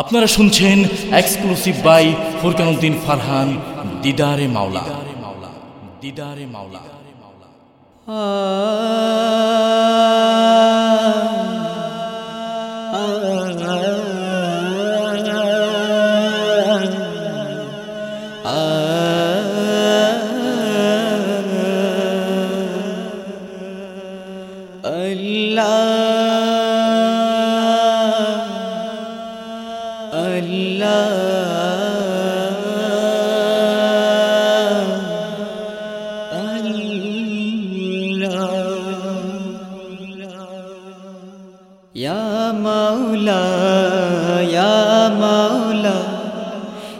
আপনারা শুনছেন exclusive by Furqan Uddin Farhan দিদারে মাওলা। দিদারে মাওলা। یا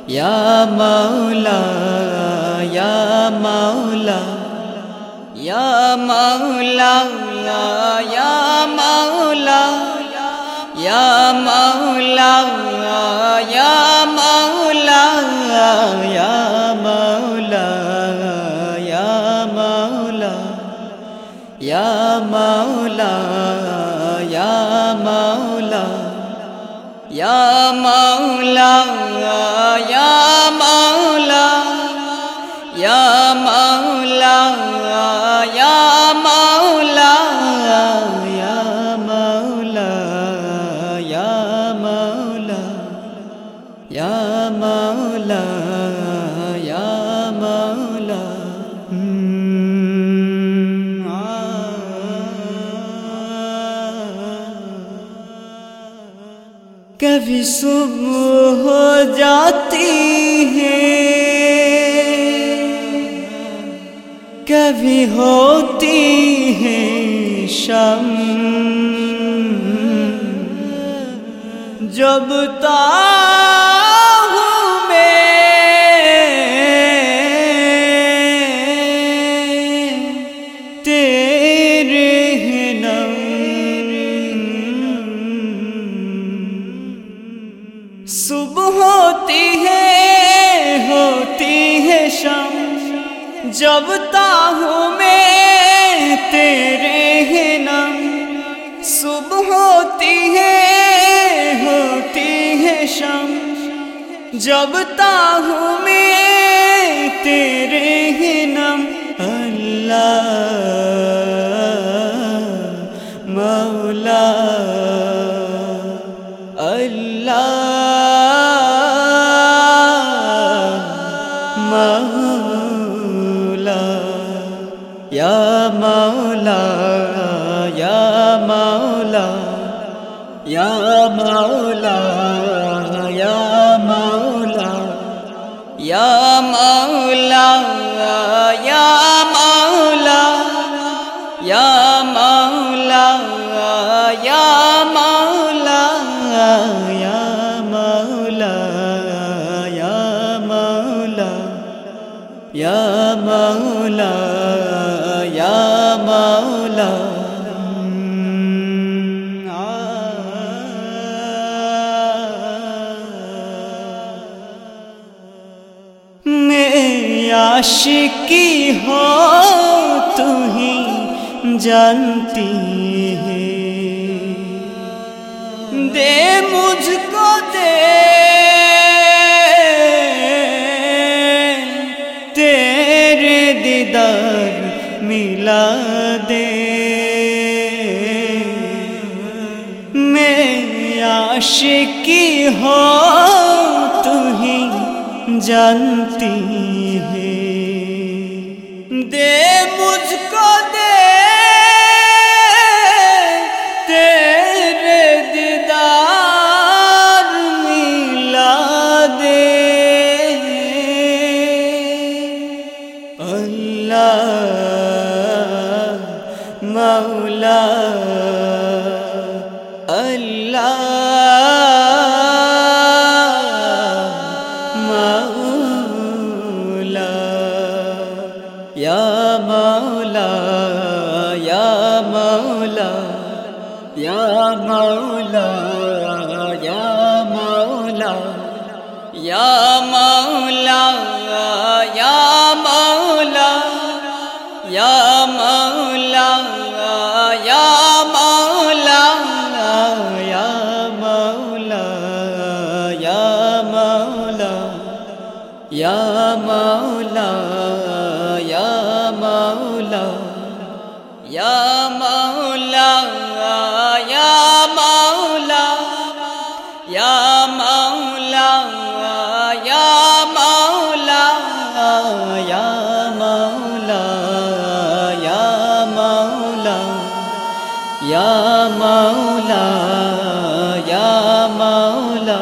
یا مولا یا مولا یا مولا یا مولا یا مولا یا مولا یا مولا یا مولا یا مولا یا مولا. یا مولا یا مولا یا مولا بھی صبح ہو جاتی ہے۔ کبھی ہوتی ہے شم جب تک جب تاہوں میں تیرے ہیں نم، صبح ہوتی ہے ہوتی ہے شام جب تاہوں میں تیرے ہیں نم، اللہ، مولا۔ یا مولا یا مولا یا مولا یا مولا یا مولا یا مولا یا مولا یا مولا یا مولا یا مولا. আশিকি হো তুহি জানতি হে। দে মুঝকো দে। তেরে দিদার মিলা দে। মে আশিকি হো তুহি জানতি دے مجھ کو دے تیرے دیدار ملا دے۔ اللہ مولا اللہ۔ یا مولا یا مولا یا مولا یا مولا یا مولا یا مولا یا مولا مولا یا مولا یا مولا یا مولا یا مولا یا مولا یا مولا یا مولا یا مولا یا مولا.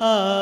آ